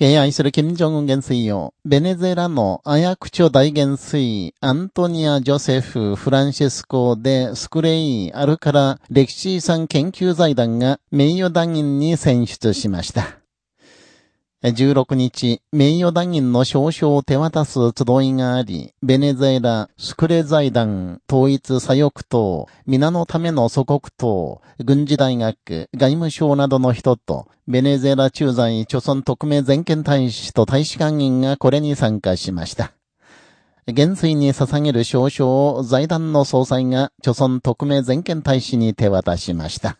敬愛する金正恩元帥を、ベネズエラのアヤクチョ大元帥、アントニア・ジョセフ・フランシスコ・でスクレイ・アルカラ歴史遺産研究財団が名誉団員に選出しました。16日、名誉団員の証書を手渡す集いがあり、ベネズエラ、スクレ財団、統一左翼党、皆のための祖国党、軍事大学、外務省などの人と、ベネズエラ駐在、朝村特命全権大使と大使館員がこれに参加しました。元帥に捧げる証書を財団の総裁が、朝村特命全権大使に手渡しました。